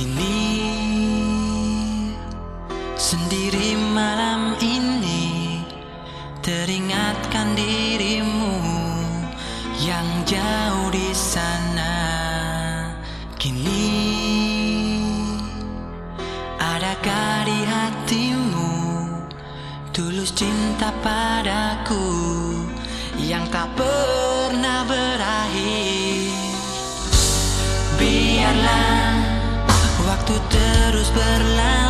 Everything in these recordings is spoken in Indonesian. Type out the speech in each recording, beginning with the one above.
Kini sendiri malam ini teringatkan dirimu yang jauh di sana. Kini adakah di hatimu tulus cinta padaku yang tak pernah berakhir? Biarlah terus berlalu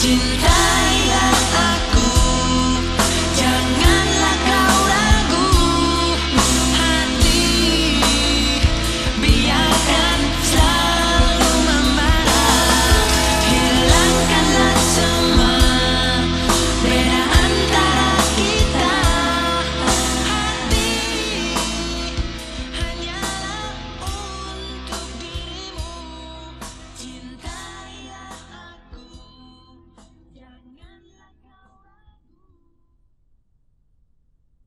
Sitting